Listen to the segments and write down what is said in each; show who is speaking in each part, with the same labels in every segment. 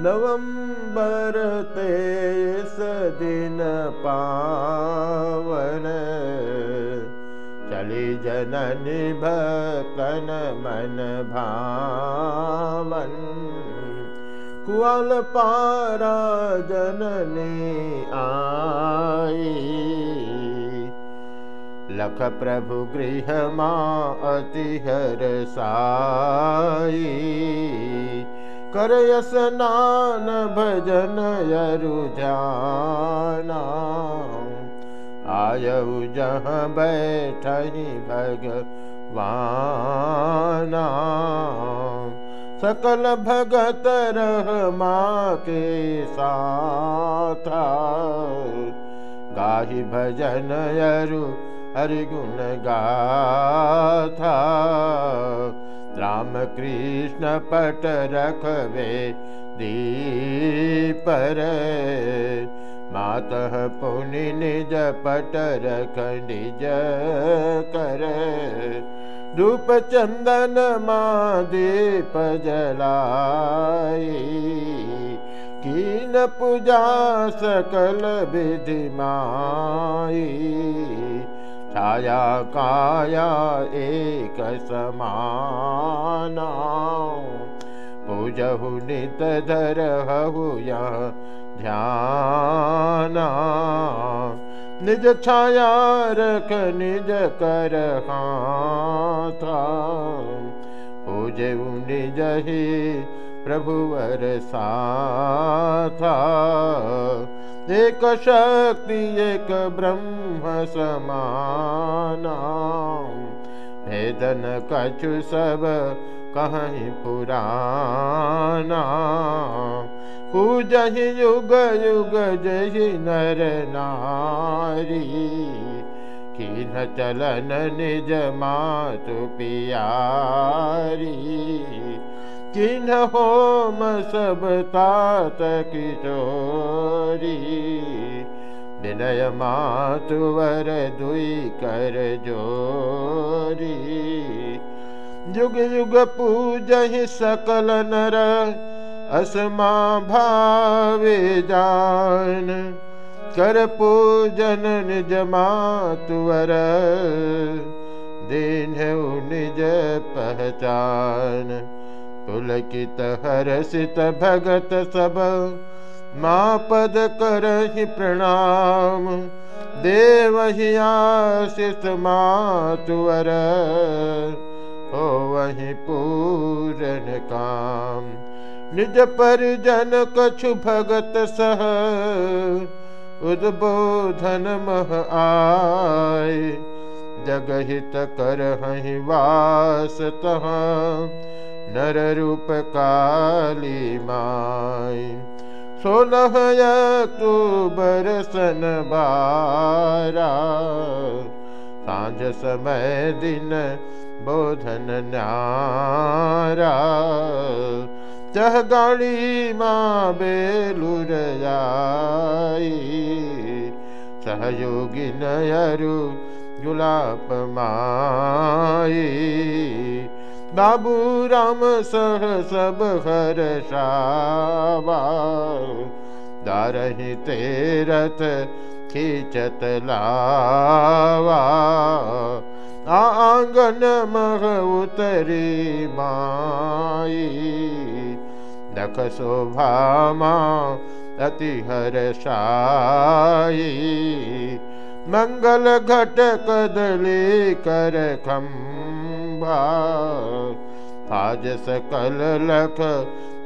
Speaker 1: नवंबर तेईस दिन पावन। चली जननी भक्तन मन भावन कुआल पारा जननी आई। लख प्रभु गृह माँ अति हर साई कर स्नान भजन यरु जाना। आयु जहाँ बैठ भगवाना। सकल भगत रह माँ गाही भजन यरु हरि गुण गाथा राम पट रखवे दीपर मात पुनि निज पट रख निज कर रूप चंदन मा पूजा सकल विधि माई छाया काया एक समाना पूजहु नित धरहु यह ध्याना। निज छाया रख, निज कर हाथा। पूजहु निज ही प्रभुवर साथा। एक शक्ति, एक ब्रह्म समाना। भेदन कछु सब कहीं पुराना। पूजहि युग युग जहि नर नारी। किन चलन निज मातु पियारी। किन होम सब किशोरी विनय मातुवर दुई कर जोरी। युग युग पूज सकल नर, असमा भावे जान। कर पूजन निज मातुवर दिन निज पहचान। पुलकित हरसित भगत सब। माँ पद कर प्रणाम। देव ही आशिष मातुअर हो वही पूरन काम। निज परिजन कछु भगत सह। उद्बोधन मह आय। जगहित कर हही वास तहाँ। नर रूप काली माई सोलह अक्टूबर सन बारा सांझ समय दिन बोधन न्यारा चह गाड़ी माँ बेलुर सहयोगी नयरु गुलाप माई बाबू राम सह सब हरवा दारहि तेरथ मह उतरी माई। दख शोभामा अति हर कर कदलीकरखम् आज सकल लख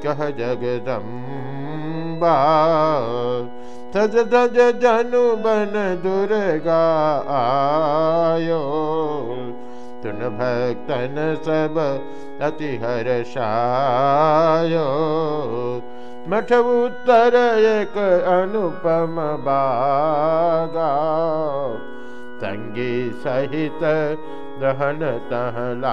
Speaker 1: कह जगदम्बा। सज धज जनु बन दुर्गा आयो। तुन भक्तन सब अति हर्षायो। मठ उत्तर एक अनुपम बागा। संगी सहित दहन तहलागा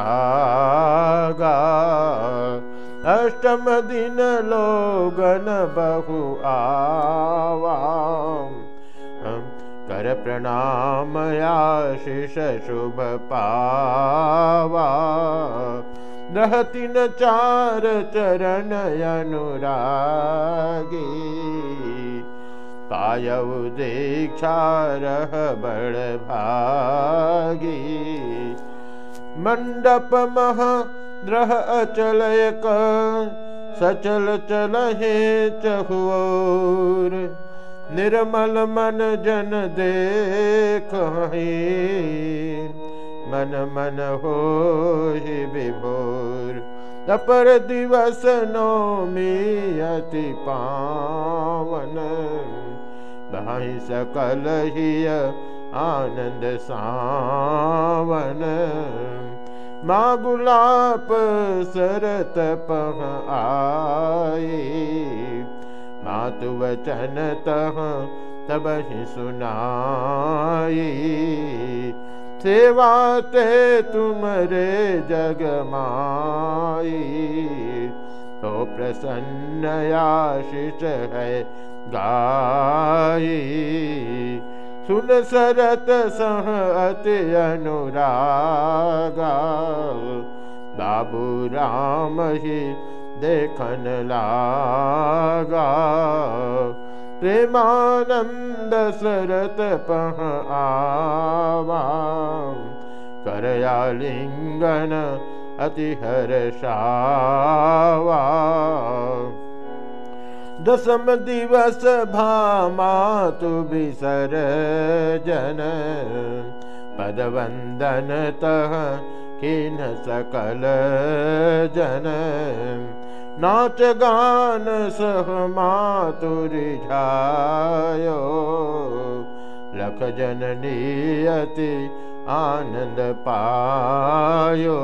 Speaker 1: अष्टम दिन लोगन बहु आवा प्रणाम आशिष शुभ पावा। रहती न चार चरण अनुरागी पायव दीक्षा रह बड़ भागी। मंडप मह अचल सचल चल हे चहुर निर्मल मन जन देख मन मन हो विभोर। अपर दिवस नौमी अति पावन। भाई सकल आनंद सावन। माँ गुलाप सरत पह आई मातु वचन तह तब ही सुनाई सेवा ते तुमरे जग माई तो प्रसन्न आशीष है सरत सह अति अनुरागा। बाबू राम ही देखन लागा। प्रेमानंद सरत पह आवा। करया लिंगन अति हर्षावा दसम दिवस भामा तु बिसर जन पदवन्दन तः किन सकल जन। नाच गान सह मातुरिझायो लख जननीयति आनन्द पायो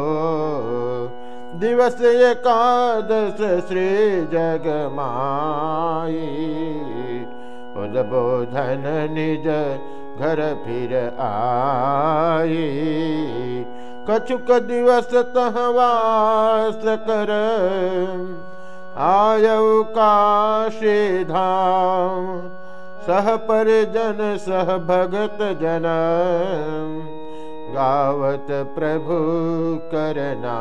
Speaker 1: दिवस एकादश श्री जगमाई। उद्बोधन निज घर फिर आई। कछुक दिवस तहवास कर आयु काशी धाम। सह परिजन सह भगत जन। गावत प्रभु करना